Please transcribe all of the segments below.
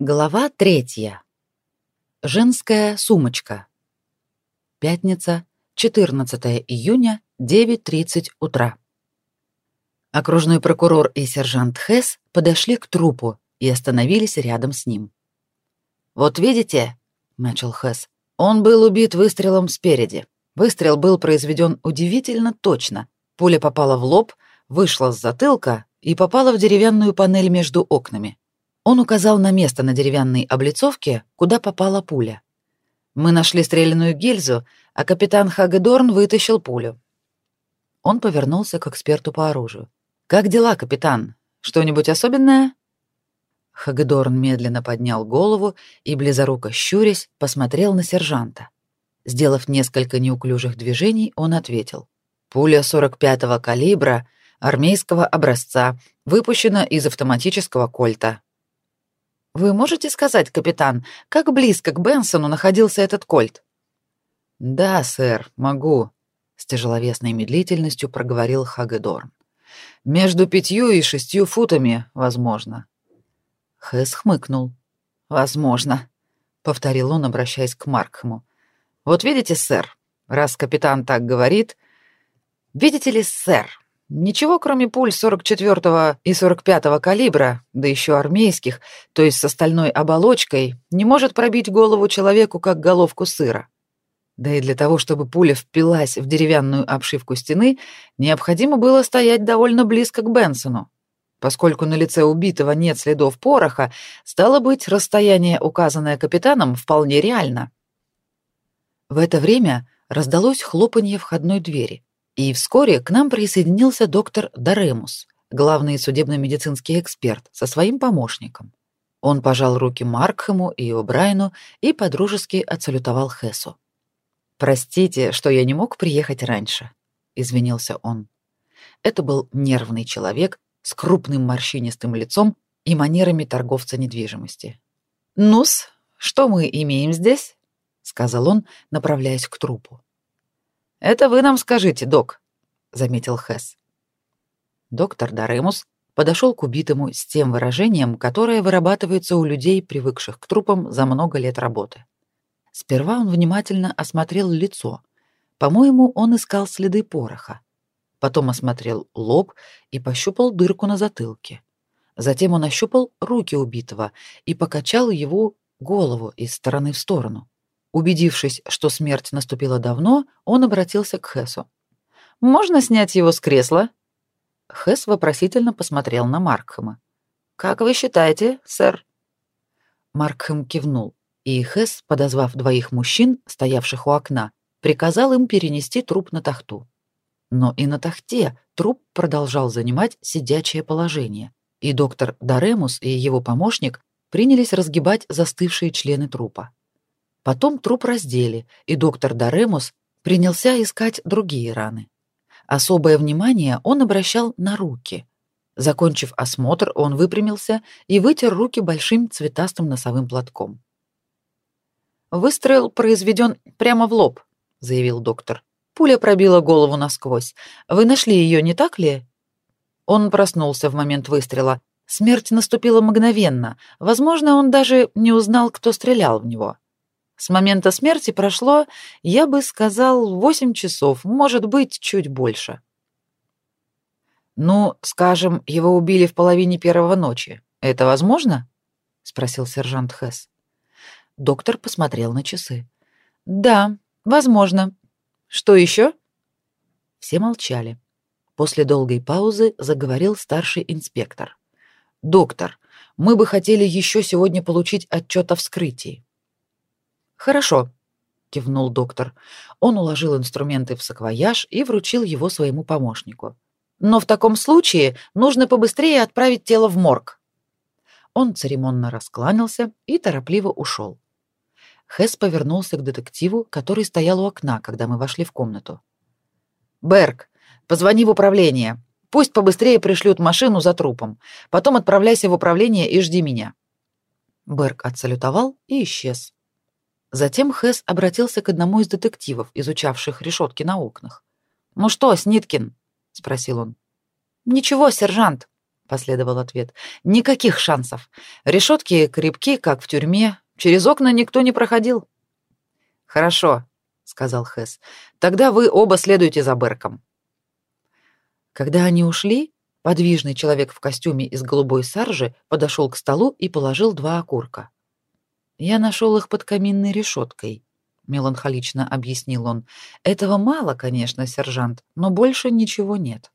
Глава третья. Женская сумочка. Пятница, 14 июня, 9.30 утра. Окружной прокурор и сержант Хесс подошли к трупу и остановились рядом с ним. «Вот видите», — начал Хесс, — «он был убит выстрелом спереди. Выстрел был произведен удивительно точно. Пуля попала в лоб, вышла с затылка и попала в деревянную панель между окнами. Он указал на место на деревянной облицовке, куда попала пуля. Мы нашли стрелянную гильзу, а капитан Хагедорн вытащил пулю. Он повернулся к эксперту по оружию. «Как дела, капитан? Что-нибудь особенное?» Хагедорн медленно поднял голову и, близоруко щурясь, посмотрел на сержанта. Сделав несколько неуклюжих движений, он ответил. «Пуля 45-го калибра, армейского образца, выпущена из автоматического кольта. Вы можете сказать, капитан, как близко к Бенсону находился этот кольт? Да, сэр, могу, с тяжеловесной медлительностью проговорил Хагедорн. Между пятью и шестью футами, возможно. Хэс хмыкнул. Возможно, повторил он, обращаясь к Маркхэму. Вот видите, сэр, раз капитан так говорит, видите ли, сэр, Ничего, кроме пуль 44-го и 45-го калибра, да еще армейских, то есть с остальной оболочкой, не может пробить голову человеку, как головку сыра. Да и для того, чтобы пуля впилась в деревянную обшивку стены, необходимо было стоять довольно близко к Бенсону. Поскольку на лице убитого нет следов пороха, стало быть, расстояние, указанное капитаном, вполне реально. В это время раздалось хлопанье входной двери. И вскоре к нам присоединился доктор Даремус, главный судебно-медицинский эксперт, со своим помощником. Он пожал руки Маркхему и О'Брайну и подружески отсалютовал Хессу. «Простите, что я не мог приехать раньше», — извинился он. Это был нервный человек с крупным морщинистым лицом и манерами торговца недвижимости. «Ну-с, что мы имеем здесь?» — сказал он, направляясь к трупу. Это вы нам скажите, док, заметил Хэс. Доктор Даремус подошел к убитому с тем выражением, которое вырабатывается у людей, привыкших к трупам за много лет работы. Сперва он внимательно осмотрел лицо. По-моему, он искал следы пороха. Потом осмотрел лоб и пощупал дырку на затылке. Затем он ощупал руки убитого и покачал его голову из стороны в сторону. Убедившись, что смерть наступила давно, он обратился к Хесу. «Можно снять его с кресла?» Хес вопросительно посмотрел на Маркхэма. «Как вы считаете, сэр?» Маркхэм кивнул, и Хес, подозвав двоих мужчин, стоявших у окна, приказал им перенести труп на тахту. Но и на тахте труп продолжал занимать сидячее положение, и доктор Даремус и его помощник принялись разгибать застывшие члены трупа. Потом труп раздели, и доктор Даремус принялся искать другие раны. Особое внимание он обращал на руки. Закончив осмотр, он выпрямился и вытер руки большим цветастым носовым платком. «Выстрел произведен прямо в лоб», — заявил доктор. «Пуля пробила голову насквозь. Вы нашли ее, не так ли?» Он проснулся в момент выстрела. Смерть наступила мгновенно. Возможно, он даже не узнал, кто стрелял в него. С момента смерти прошло, я бы сказал, восемь часов, может быть, чуть больше. Ну, скажем, его убили в половине первого ночи. Это возможно? спросил сержант Хесс. Доктор посмотрел на часы. Да, возможно. Что еще? Все молчали. После долгой паузы заговорил старший инспектор. Доктор, мы бы хотели еще сегодня получить отчет о вскрытии. Хорошо, кивнул доктор. Он уложил инструменты в саквояж и вручил его своему помощнику. Но в таком случае нужно побыстрее отправить тело в морг. Он церемонно раскланялся и торопливо ушел. Хэс повернулся к детективу, который стоял у окна, когда мы вошли в комнату. «Берг, позвони в управление. Пусть побыстрее пришлют машину за трупом. Потом отправляйся в управление и жди меня». Берг отсалютовал и исчез. Затем Хэс обратился к одному из детективов, изучавших решетки на окнах. «Ну что, Сниткин?» — спросил он. «Ничего, сержант», последовал ответ. Никаких шансов. Решетки крепки, как в тюрьме. Через окна никто не проходил. Хорошо, сказал Хэс. Тогда вы оба следуйте за Берком. Когда они ушли, подвижный человек в костюме из голубой саржи подошел к столу и положил два окурка. Я нашел их под каминной решеткой, меланхолично объяснил он. Этого мало, конечно, сержант, но больше ничего нет.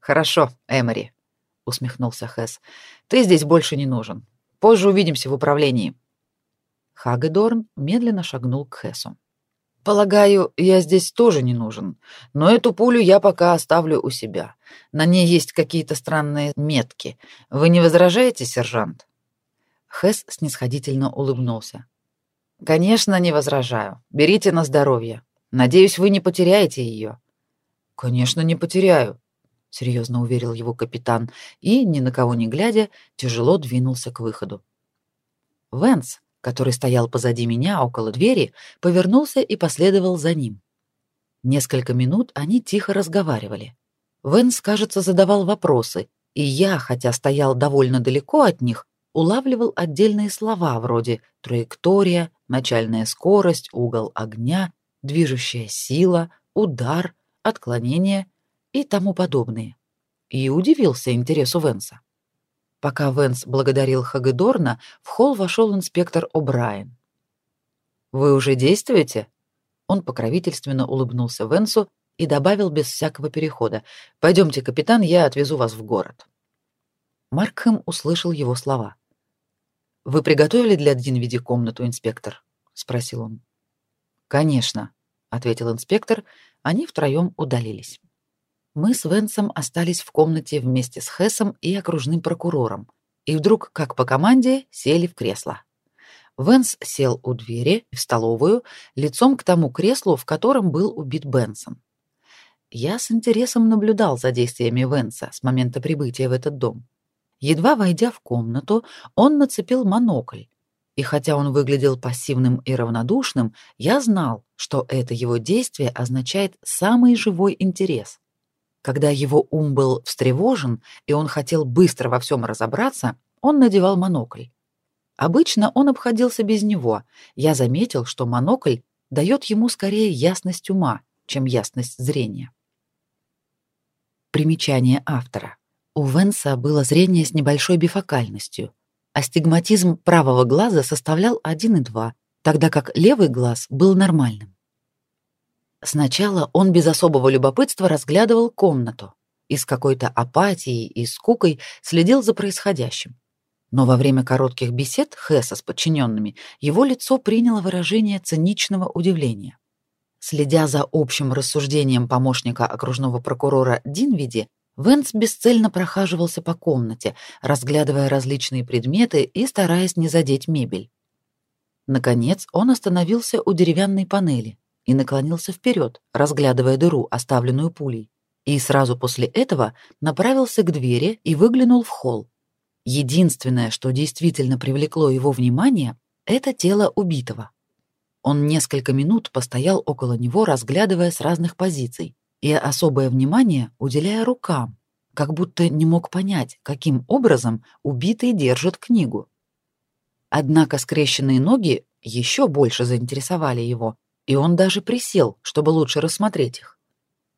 Хорошо, Эмори, усмехнулся Хэс. Ты здесь больше не нужен. Позже увидимся в управлении. Хагедорн медленно шагнул к Хэсу. Полагаю, я здесь тоже не нужен, но эту пулю я пока оставлю у себя. На ней есть какие-то странные метки. Вы не возражаете, сержант? Хэс снисходительно улыбнулся. Конечно, не возражаю. Берите на здоровье. Надеюсь, вы не потеряете ее. Конечно, не потеряю, серьезно уверил его капитан и, ни на кого не глядя, тяжело двинулся к выходу. Венс, который стоял позади меня около двери, повернулся и последовал за ним. Несколько минут они тихо разговаривали. Венс, кажется, задавал вопросы, и я, хотя стоял довольно далеко от них, улавливал отдельные слова вроде траектория, начальная скорость, угол огня, движущая сила, удар, отклонение и тому подобные. И удивился интересу Венса. Пока Венс благодарил Хагедорна, в холл вошел инспектор О'Брайен. «Вы уже действуете?» Он покровительственно улыбнулся Венсу и добавил без всякого перехода. «Пойдемте, капитан, я отвезу вас в город». Маркхэм услышал его слова. «Вы приготовили для Динвиди комнату, инспектор?» — спросил он. «Конечно», — ответил инспектор. Они втроем удалились мы с Венсом остались в комнате вместе с Хессом и окружным прокурором, и вдруг, как по команде, сели в кресло. Венс сел у двери в столовую, лицом к тому креслу, в котором был убит Бенсон. Я с интересом наблюдал за действиями Венса с момента прибытия в этот дом. Едва войдя в комнату, он нацепил монокль, и хотя он выглядел пассивным и равнодушным, я знал, что это его действие означает самый живой интерес. Когда его ум был встревожен, и он хотел быстро во всем разобраться, он надевал монокль. Обычно он обходился без него. Я заметил, что монокль дает ему скорее ясность ума, чем ясность зрения. Примечание автора. У Венса было зрение с небольшой бифокальностью. Астигматизм правого глаза составлял 1,2, тогда как левый глаз был нормальным. Сначала он без особого любопытства разглядывал комнату и с какой-то апатией и скукой следил за происходящим. Но во время коротких бесед Хесса с подчиненными его лицо приняло выражение циничного удивления. Следя за общим рассуждением помощника окружного прокурора Динвиди, Венс бесцельно прохаживался по комнате, разглядывая различные предметы и стараясь не задеть мебель. Наконец он остановился у деревянной панели, и наклонился вперед, разглядывая дыру, оставленную пулей. И сразу после этого направился к двери и выглянул в холл. Единственное, что действительно привлекло его внимание, это тело убитого. Он несколько минут постоял около него, разглядывая с разных позиций, и особое внимание уделяя рукам, как будто не мог понять, каким образом убитый держит книгу. Однако скрещенные ноги еще больше заинтересовали его, и он даже присел, чтобы лучше рассмотреть их.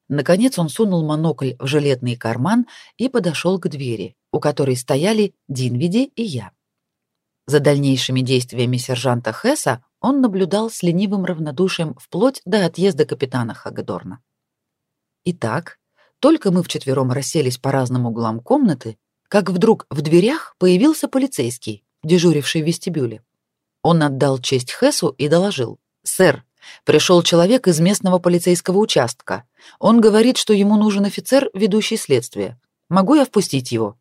Наконец он сунул монокль в жилетный карман и подошел к двери, у которой стояли Динвиди и я. За дальнейшими действиями сержанта Хесса он наблюдал с ленивым равнодушием вплоть до отъезда капитана Хагедорна. Итак, только мы вчетвером расселись по разным углам комнаты, как вдруг в дверях появился полицейский, дежуривший в вестибюле. Он отдал честь Хессу и доложил. «Сэр, Пришел человек из местного полицейского участка. Он говорит, что ему нужен офицер, ведущий следствие. Могу я впустить его?»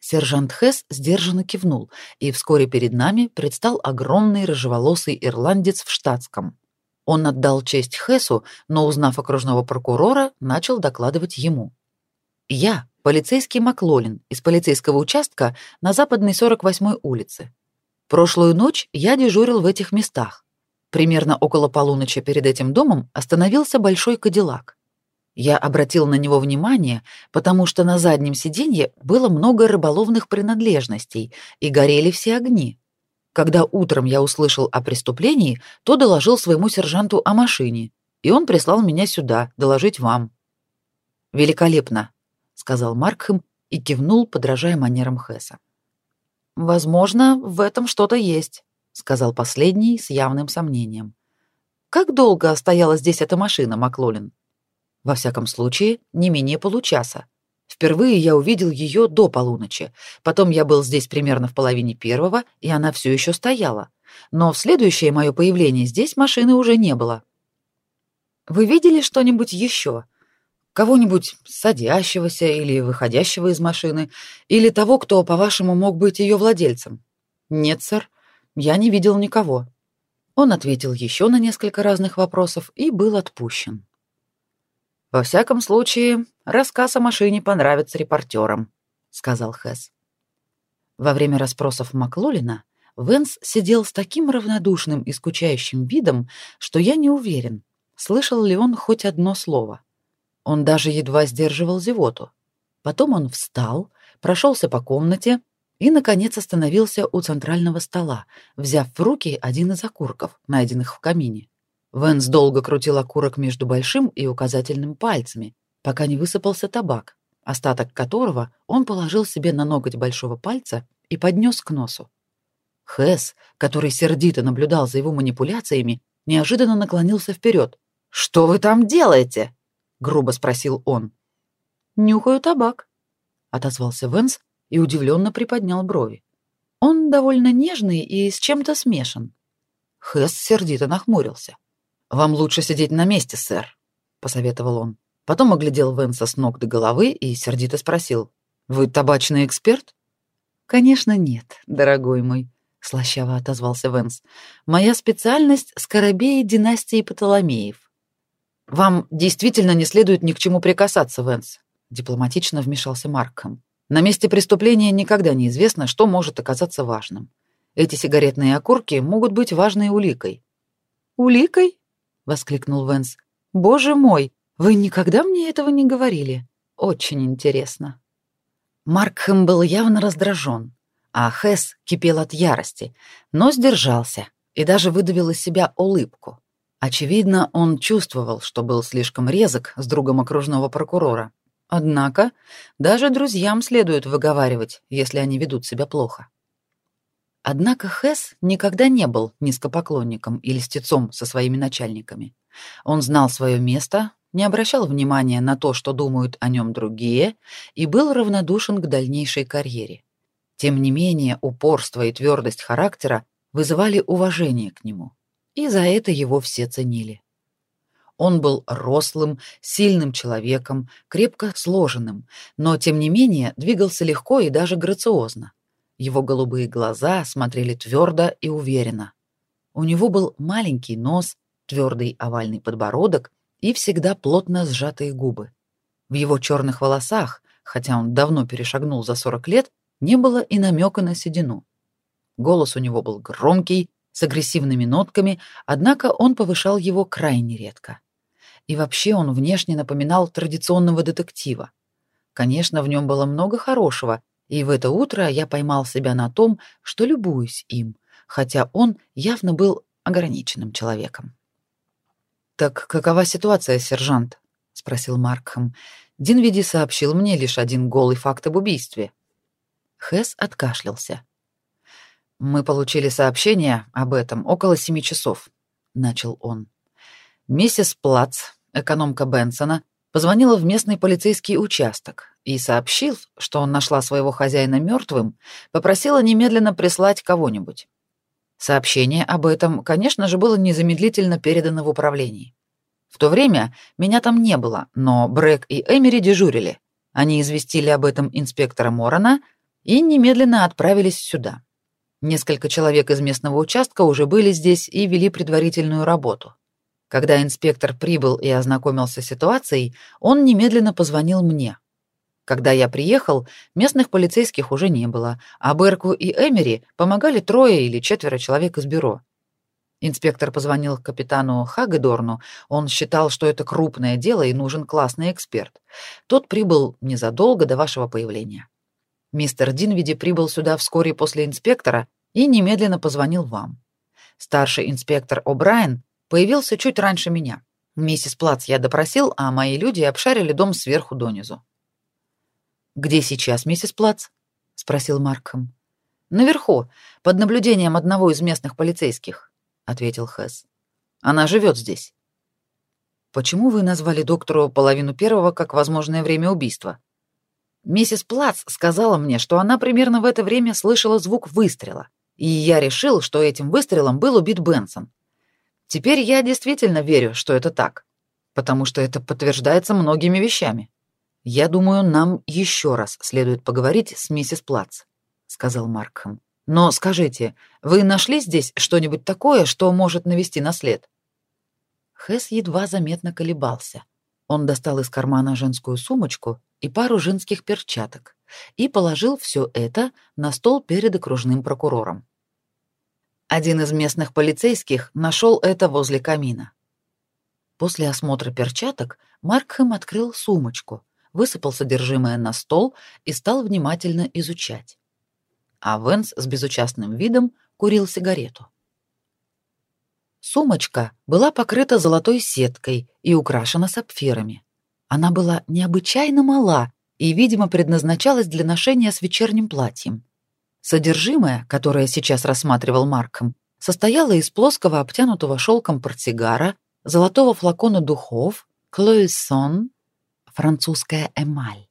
Сержант Хесс сдержанно кивнул, и вскоре перед нами предстал огромный рыжеволосый ирландец в штатском. Он отдал честь Хессу, но, узнав окружного прокурора, начал докладывать ему. «Я, полицейский Маклолин, из полицейского участка на западной 48-й улице. Прошлую ночь я дежурил в этих местах. Примерно около полуночи перед этим домом остановился большой кадиллак. Я обратил на него внимание, потому что на заднем сиденье было много рыболовных принадлежностей и горели все огни. Когда утром я услышал о преступлении, то доложил своему сержанту о машине, и он прислал меня сюда доложить вам. Великолепно, сказал Маркхэм и кивнул, подражая манерам Хесса. Возможно, в этом что-то есть, сказал последний с явным сомнением. Как долго стояла здесь эта машина, Маклолин? Во всяком случае, не менее получаса. Впервые я увидел ее до полуночи. Потом я был здесь примерно в половине первого, и она все еще стояла. Но в следующее мое появление здесь машины уже не было. Вы видели что-нибудь еще? Кого-нибудь садящегося или выходящего из машины, или того, кто, по-вашему, мог быть ее владельцем? Нет, сэр, я не видел никого. Он ответил еще на несколько разных вопросов и был отпущен. Во всяком случае, рассказ о машине понравится репортерам, сказал Хэс. Во время расспросов Маклолина Венс сидел с таким равнодушным и скучающим видом, что я не уверен, слышал ли он хоть одно слово. Он даже едва сдерживал зевоту. Потом он встал, прошелся по комнате и, наконец, остановился у центрального стола, взяв в руки один из окурков, найденных в камине. Венс долго крутил окурок между большим и указательным пальцами, пока не высыпался табак, остаток которого он положил себе на ноготь большого пальца и поднес к носу. Хэс, который сердито наблюдал за его манипуляциями, неожиданно наклонился вперед. «Что вы там делаете?» — грубо спросил он. «Нюхаю табак», — отозвался Венс и удивленно приподнял брови. «Он довольно нежный и с чем-то смешан». Хэс сердито нахмурился. «Вам лучше сидеть на месте, сэр», — посоветовал он. Потом оглядел Венса с ног до головы и сердито спросил. «Вы табачный эксперт?» «Конечно нет, дорогой мой», — слащаво отозвался Венс. «Моя специальность — скоробеи династии Птоломеев». «Вам действительно не следует ни к чему прикасаться, Венс», — дипломатично вмешался Маркхэм. «На месте преступления никогда не известно, что может оказаться важным. Эти сигаретные окурки могут быть важной уликой». «Уликой?» воскликнул Венс. Боже мой, вы никогда мне этого не говорили. Очень интересно. Маркхэм был явно раздражен, а Хэс кипел от ярости, но сдержался и даже выдавил из себя улыбку. Очевидно, он чувствовал, что был слишком резок с другом окружного прокурора. Однако даже друзьям следует выговаривать, если они ведут себя плохо. Однако Хэс никогда не был низкопоклонником или льстецом со своими начальниками. Он знал свое место, не обращал внимания на то, что думают о нем другие, и был равнодушен к дальнейшей карьере. Тем не менее, упорство и твердость характера вызывали уважение к нему, и за это его все ценили. Он был рослым, сильным человеком, крепко сложенным, но тем не менее двигался легко и даже грациозно. Его голубые глаза смотрели твердо и уверенно. У него был маленький нос, твердый овальный подбородок и всегда плотно сжатые губы. В его черных волосах, хотя он давно перешагнул за 40 лет, не было и намека на седину. Голос у него был громкий, с агрессивными нотками, однако он повышал его крайне редко. И вообще он внешне напоминал традиционного детектива. Конечно, в нем было много хорошего, и в это утро я поймал себя на том, что любуюсь им, хотя он явно был ограниченным человеком. «Так какова ситуация, сержант?» — спросил Маркхэм. «Динвиди сообщил мне лишь один голый факт об убийстве». Хэс откашлялся. «Мы получили сообщение об этом около семи часов», — начал он. «Миссис Плац, экономка Бенсона, позвонила в местный полицейский участок и сообщил, что он нашла своего хозяина мертвым, попросила немедленно прислать кого-нибудь. Сообщение об этом, конечно же, было незамедлительно передано в управлении. В то время меня там не было, но Брэк и Эмери дежурили. Они известили об этом инспектора Морона и немедленно отправились сюда. Несколько человек из местного участка уже были здесь и вели предварительную работу. Когда инспектор прибыл и ознакомился с ситуацией, он немедленно позвонил мне. Когда я приехал, местных полицейских уже не было, а Берку и Эмери помогали трое или четверо человек из бюро. Инспектор позвонил капитану Хагедорну. Он считал, что это крупное дело и нужен классный эксперт. Тот прибыл незадолго до вашего появления. Мистер Динвиди прибыл сюда вскоре после инспектора и немедленно позвонил вам. Старший инспектор О'Брайен появился чуть раньше меня. Миссис Плац я допросил, а мои люди обшарили дом сверху донизу. «Где сейчас миссис Плац?» — спросил Маркхэм. «Наверху, под наблюдением одного из местных полицейских ответил Хэс. Она живет здесь. Почему вы назвали доктору половину первого как возможное время убийства? Миссис Плац сказала мне, что она примерно в это время слышала звук выстрела, и я решил, что этим выстрелом был убит Бенсон. Теперь я действительно верю, что это так, потому что это подтверждается многими вещами. Я думаю, нам еще раз следует поговорить с миссис Плац, сказал Маркхэм. Но скажите, вы нашли здесь что-нибудь такое, что может навести на след? Хэс едва заметно колебался. Он достал из кармана женскую сумочку и пару женских перчаток и положил все это на стол перед окружным прокурором. Один из местных полицейских нашел это возле камина. После осмотра перчаток Маркхэм открыл сумочку, высыпал содержимое на стол и стал внимательно изучать а Венс с безучастным видом курил сигарету. Сумочка была покрыта золотой сеткой и украшена сапфирами. Она была необычайно мала и, видимо, предназначалась для ношения с вечерним платьем. Содержимое, которое сейчас рассматривал Марком, состояло из плоского обтянутого шелком портсигара, золотого флакона духов, клоиссон, французская эмаль,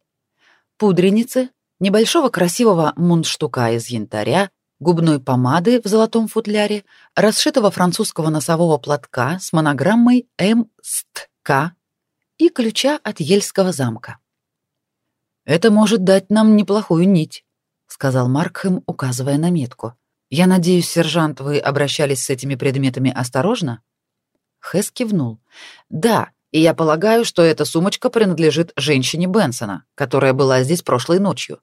пудреницы, небольшого красивого мундштука из янтаря, губной помады в золотом футляре, расшитого французского носового платка с монограммой МСТК и ключа от Ельского замка. «Это может дать нам неплохую нить», — сказал Маркхэм, указывая на метку. «Я надеюсь, сержант, вы обращались с этими предметами осторожно?» Хэс кивнул. «Да, и я полагаю, что эта сумочка принадлежит женщине Бенсона, которая была здесь прошлой ночью.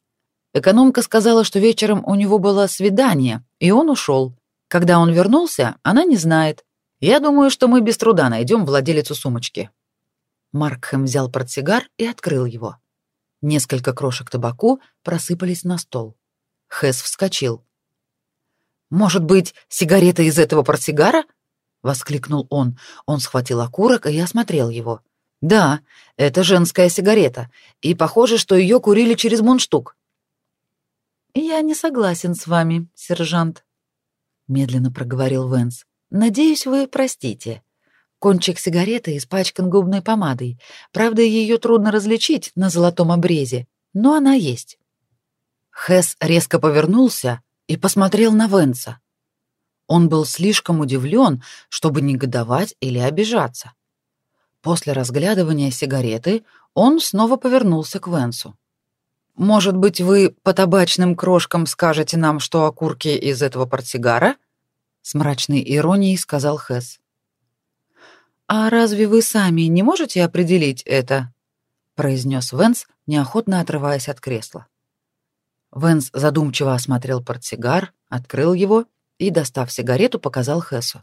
Экономка сказала, что вечером у него было свидание, и он ушел. Когда он вернулся, она не знает. Я думаю, что мы без труда найдем владелицу сумочки. Маркхэм взял портсигар и открыл его. Несколько крошек табаку просыпались на стол. Хэс вскочил. «Может быть, сигарета из этого портсигара?» — воскликнул он. Он схватил окурок и осмотрел его. «Да, это женская сигарета, и похоже, что ее курили через мундштук. «Я не согласен с вами, сержант», — медленно проговорил Венс. «Надеюсь, вы простите. Кончик сигареты испачкан губной помадой. Правда, ее трудно различить на золотом обрезе, но она есть». Хэс резко повернулся и посмотрел на Венса. Он был слишком удивлен, чтобы негодовать или обижаться. После разглядывания сигареты он снова повернулся к Венсу. Может быть, вы по табачным крошкам скажете нам, что окурки из этого портсигара? С мрачной иронией сказал Хэс. А разве вы сами не можете определить это? произнес Венс, неохотно отрываясь от кресла. Венс задумчиво осмотрел портсигар, открыл его и, достав сигарету, показал Хэсу.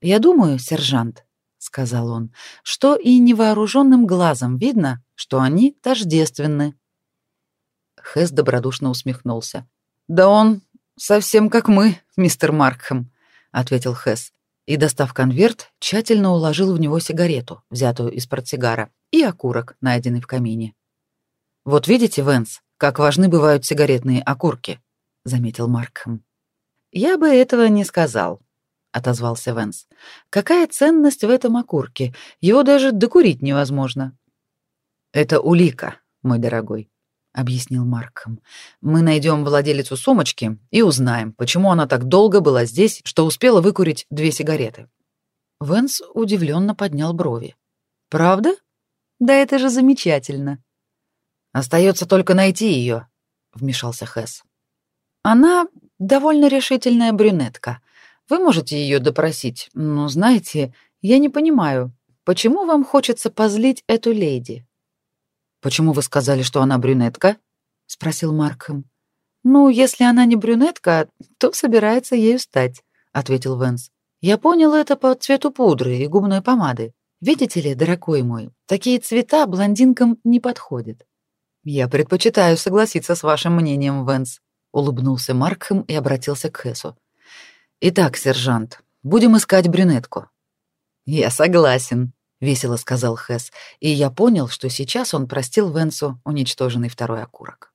«Я думаю, сержант», — сказал он, — «что и невооруженным глазом видно, что они тождественны». Хэс добродушно усмехнулся. «Да он совсем как мы, мистер Маркхэм», — ответил Хэс. И, достав конверт, тщательно уложил в него сигарету, взятую из портсигара, и окурок, найденный в камине. «Вот видите, Венс, как важны бывают сигаретные окурки», — заметил Маркхэм. «Я бы этого не сказал», — отозвался Венс. «Какая ценность в этом окурке? Его даже докурить невозможно». «Это улика, мой дорогой», объяснил Маркхэм. Мы найдем владелицу сумочки и узнаем, почему она так долго была здесь, что успела выкурить две сигареты. Венс удивленно поднял брови. Правда? Да это же замечательно. Остается только найти ее, вмешался Хэс. Она довольно решительная брюнетка. Вы можете ее допросить, но знаете, я не понимаю, почему вам хочется позлить эту леди? «Почему вы сказали, что она брюнетка?» — спросил Маркхэм. «Ну, если она не брюнетка, то собирается ею стать», — ответил Венс. Я понял это по цвету пудры и губной помады. Видите ли, дорогой мой, такие цвета блондинкам не подходят. Я предпочитаю согласиться с вашим мнением, Венс, улыбнулся Маркхэм и обратился к Хесу. Итак, сержант, будем искать брюнетку. Я согласен, весело сказал Хэс, и я понял, что сейчас он простил Венсу уничтоженный второй окурок.